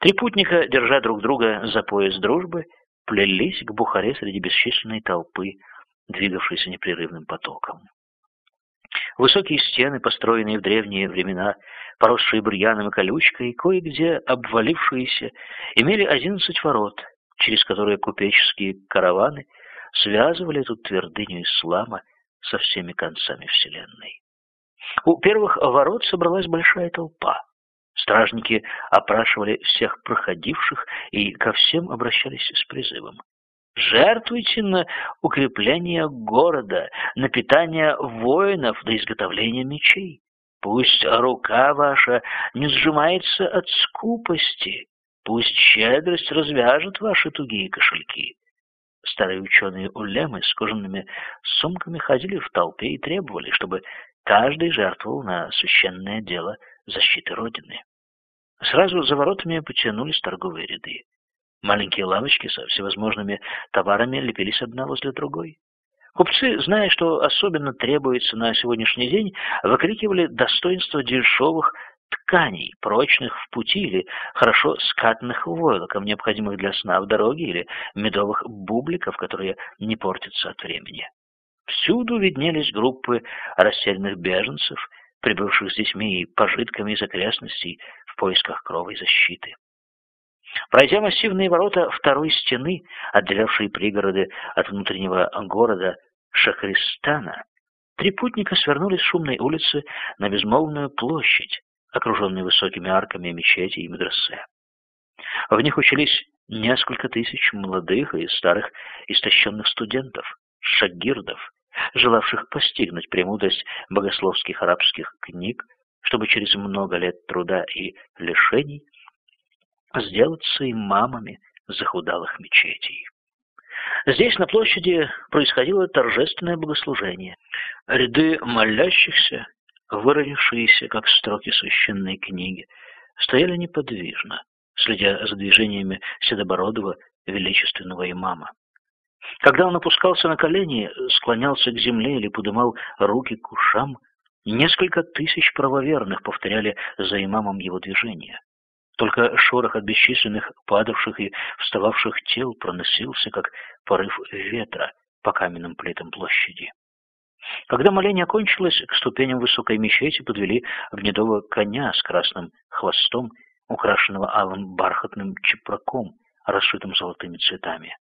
Три путника, держа друг друга за пояс дружбы, плелись к Бухаре среди бесчисленной толпы, двигавшейся непрерывным потоком. Высокие стены, построенные в древние времена, поросшие бурьяном и колючкой, кое-где обвалившиеся, имели одиннадцать ворот, через которые купеческие караваны связывали эту твердыню ислама со всеми концами Вселенной. У первых ворот собралась большая толпа. Стражники опрашивали всех проходивших и ко всем обращались с призывом. Жертвуйте на укрепление города, на питание воинов, до изготовления мечей. Пусть рука ваша не сжимается от скупости, пусть щедрость развяжет ваши тугие кошельки. Старые ученые улемы с кожаными сумками ходили в толпе и требовали, чтобы каждый жертвовал на священное дело защиты Родины. Сразу за воротами потянулись торговые ряды. Маленькие лавочки со всевозможными товарами лепились одна возле другой. Купцы, зная, что особенно требуется на сегодняшний день, выкрикивали достоинство дешевых тканей, прочных в пути или хорошо скатанных войлоком, необходимых для сна в дороге, или медовых бубликов, которые не портятся от времени. Всюду виднелись группы расселенных беженцев, прибывших с детьми и пожитками из окрестностей поисках кровой защиты. Пройдя массивные ворота второй стены, отделявшие пригороды от внутреннего города Шахристана, три путника свернули с шумной улицы на безмолвную площадь, окруженную высокими арками мечети и медресе. В них учились несколько тысяч молодых и старых истощенных студентов, шагирдов, желавших постигнуть премудрость богословских арабских книг, чтобы через много лет труда и лишений сделаться имамами захудалых мечетей. Здесь, на площади, происходило торжественное богослужение. Ряды молящихся, выровнявшиеся, как строки священной книги, стояли неподвижно, следя за движениями седобородого величественного имама. Когда он опускался на колени, склонялся к земле или подымал руки к ушам, несколько тысяч правоверных повторяли за имамом его движения. Только шорох от бесчисленных падавших и встававших тел проносился, как порыв ветра по каменным плитам площади. Когда моление окончилось, к ступеням высокой мечети подвели гнедого коня с красным хвостом, украшенного алым бархатным чепраком, расшитым золотыми цветами.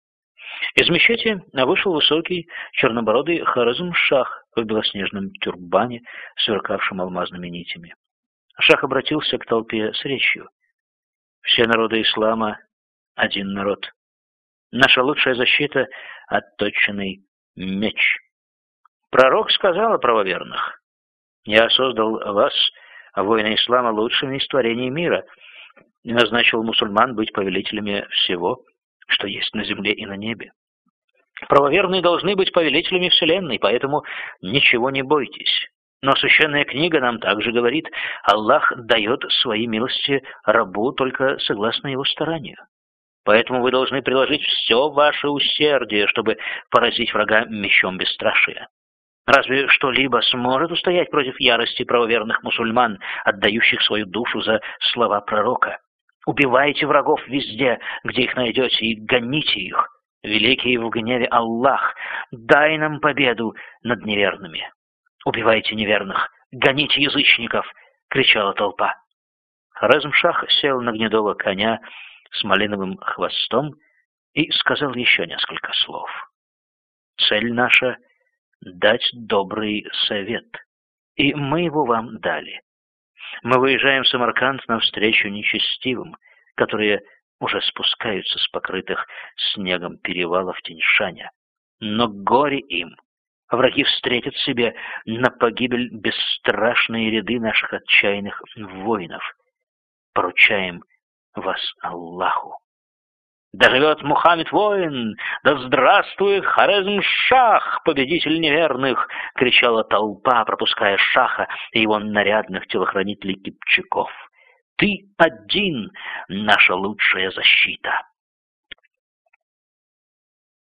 Из мечети вышел высокий чернобородый Харазм-шах в белоснежном тюрбане, сверкавшем алмазными нитями. Шах обратился к толпе с речью. Все народы ислама — один народ. Наша лучшая защита — отточенный меч. Пророк сказал о правоверных. «Я создал вас, воины ислама, лучшими из творений мира, и назначил мусульман быть повелителями всего, что есть на земле и на небе. Правоверные должны быть повелителями Вселенной, поэтому ничего не бойтесь. Но священная книга нам также говорит, Аллах дает свои милости рабу только согласно его старанию. Поэтому вы должны приложить все ваше усердие, чтобы поразить врага мечом бесстрашия. Разве что-либо сможет устоять против ярости правоверных мусульман, отдающих свою душу за слова пророка? Убивайте врагов везде, где их найдете, и гоните их. Великий в гневе Аллах, дай нам победу над неверными. «Убивайте неверных! Гоните язычников!» — кричала толпа. Хорезм-Шах сел на гнедого коня с малиновым хвостом и сказал еще несколько слов. «Цель наша — дать добрый совет, и мы его вам дали. Мы выезжаем в Самарканд навстречу нечестивым, которые уже спускаются с покрытых снегом перевалов Тиньшаня. Но горе им, Враги встретят себе на погибель бесстрашные ряды наших отчаянных воинов. Поручаем вас Аллаху. Да живет Мухаммед воин! Да здравствует Хорезм-Шах, победитель неверных! — кричала толпа, пропуская Шаха и его нарядных телохранителей Кипчаков. Ты один — наша лучшая защита.